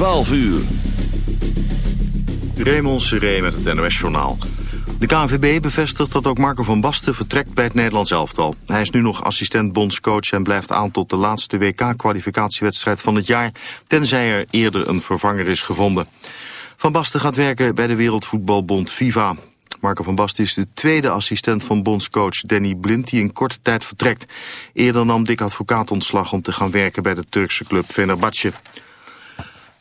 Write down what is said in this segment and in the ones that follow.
12 uur. Raymond Seré met het NOS-journaal. De KNVB bevestigt dat ook Marco van Basten vertrekt bij het Nederlands elftal. Hij is nu nog assistent bondscoach en blijft aan tot de laatste WK-kwalificatiewedstrijd van het jaar... tenzij er eerder een vervanger is gevonden. Van Basten gaat werken bij de Wereldvoetbalbond FIFA. Marco van Basten is de tweede assistent van bondscoach Danny Blind... die in korte tijd vertrekt. Eerder nam Dick Advocaat ontslag om te gaan werken bij de Turkse club Fenerbahce.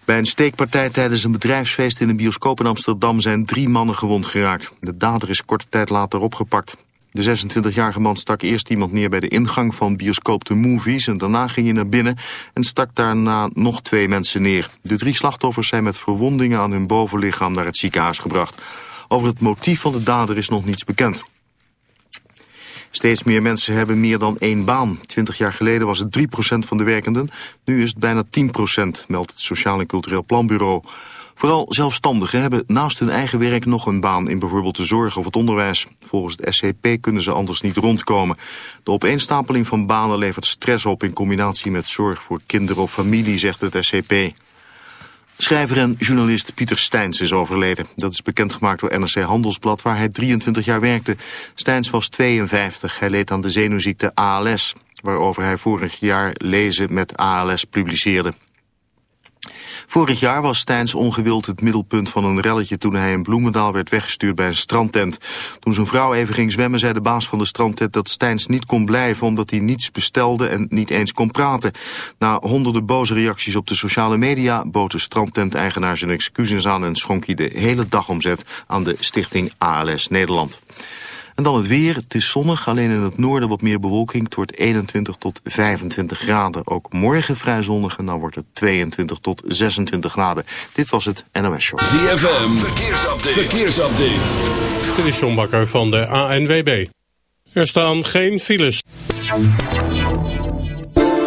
Bij een steekpartij tijdens een bedrijfsfeest in een bioscoop in Amsterdam zijn drie mannen gewond geraakt. De dader is korte tijd later opgepakt. De 26-jarige man stak eerst iemand neer bij de ingang van bioscoop de Movies... en daarna ging hij naar binnen en stak daarna nog twee mensen neer. De drie slachtoffers zijn met verwondingen aan hun bovenlichaam naar het ziekenhuis gebracht. Over het motief van de dader is nog niets bekend. Steeds meer mensen hebben meer dan één baan. Twintig jaar geleden was het 3% van de werkenden. Nu is het bijna 10%, meldt het Sociaal en Cultureel Planbureau. Vooral zelfstandigen hebben naast hun eigen werk nog een baan in bijvoorbeeld de zorg of het onderwijs. Volgens het SCP kunnen ze anders niet rondkomen. De opeenstapeling van banen levert stress op in combinatie met zorg voor kinderen of familie, zegt het SCP. Schrijver en journalist Pieter Steins is overleden. Dat is bekendgemaakt door NRC Handelsblad, waar hij 23 jaar werkte. Steins was 52. Hij leed aan de zenuwziekte ALS, waarover hij vorig jaar lezen met ALS publiceerde. Vorig jaar was Stijns ongewild het middelpunt van een relletje toen hij in Bloemendaal werd weggestuurd bij een strandtent. Toen zijn vrouw even ging zwemmen zei de baas van de strandtent dat Stijns niet kon blijven omdat hij niets bestelde en niet eens kon praten. Na honderden boze reacties op de sociale media bood de strandtent-eigenaar zijn excuses aan en schonk hij de hele dagomzet aan de stichting ALS Nederland. En dan het weer. Het is zonnig, alleen in het noorden wat meer bewolking. Het wordt 21 tot 25 graden. Ook morgen vrij zonnig en dan wordt het 22 tot 26 graden. Dit was het NOS Show. ZFM, verkeersupdate. verkeersupdate. Dit is John Bakker van de ANWB. Er staan geen files.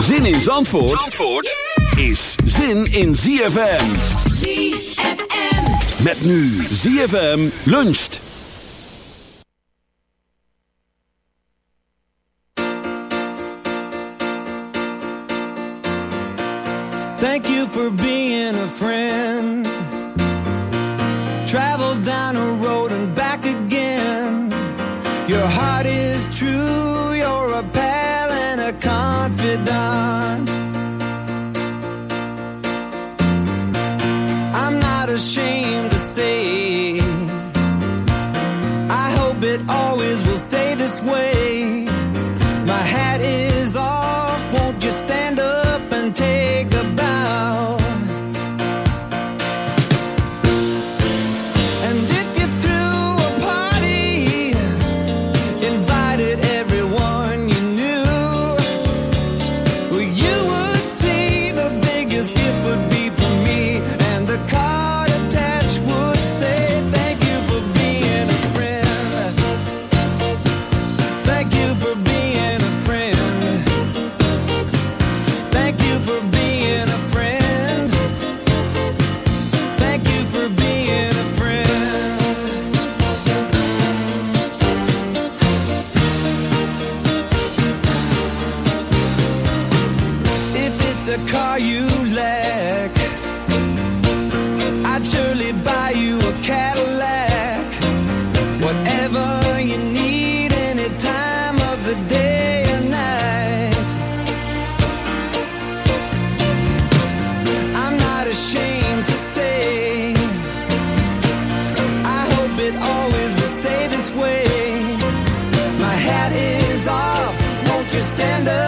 Zin in Zandvoort, Zandvoort is zin in ZFM. ZFM. Met nu ZFM luncht. Thank you for being a friend. Down. stand up?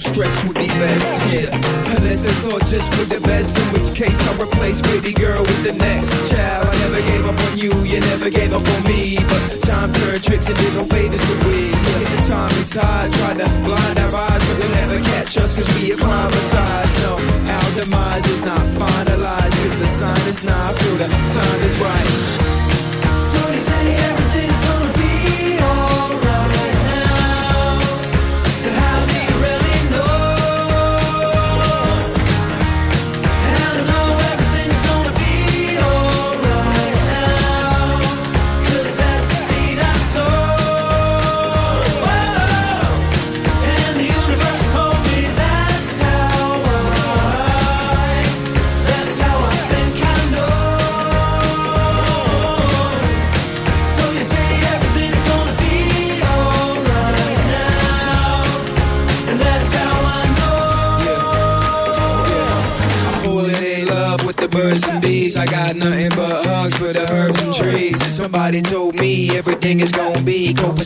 stress with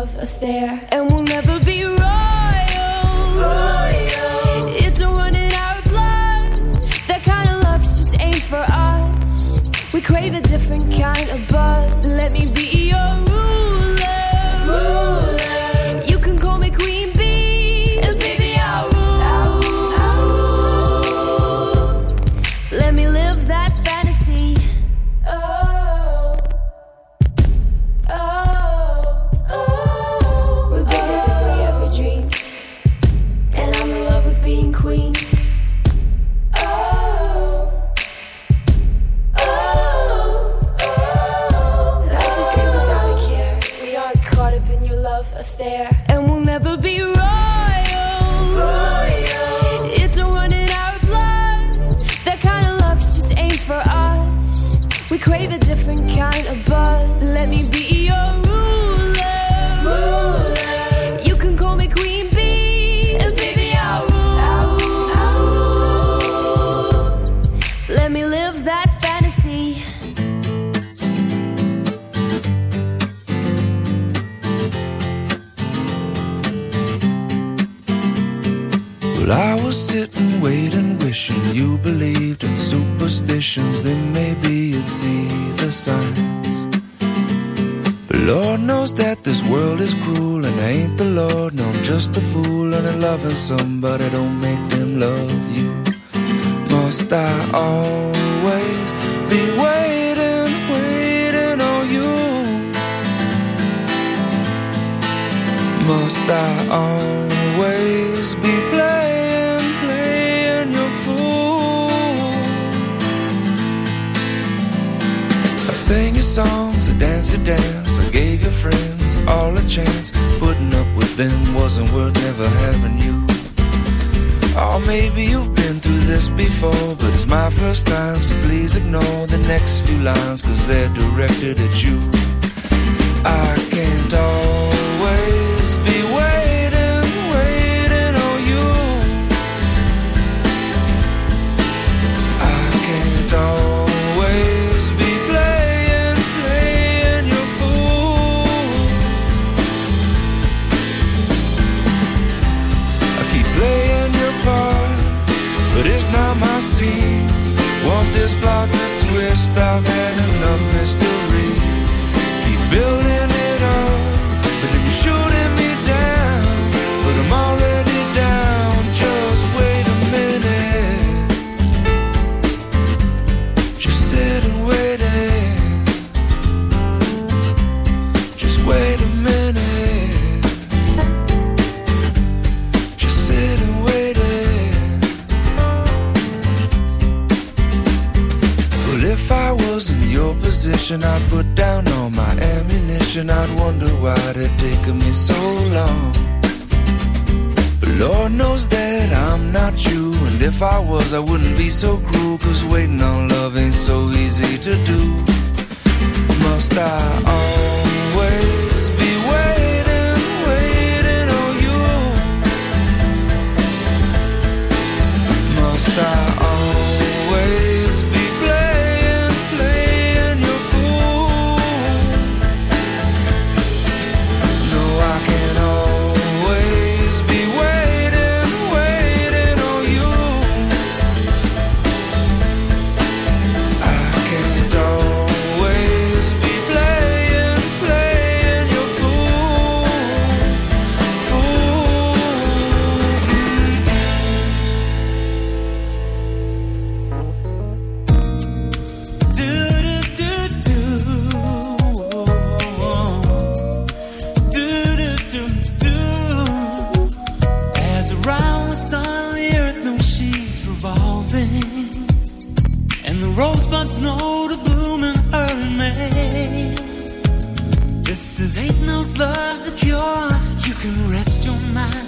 love affair, and we'll never be royal. It's royals. It's in our blood. That kind of love just ain't for us. We crave a different kind of buzz. Let me be your mind.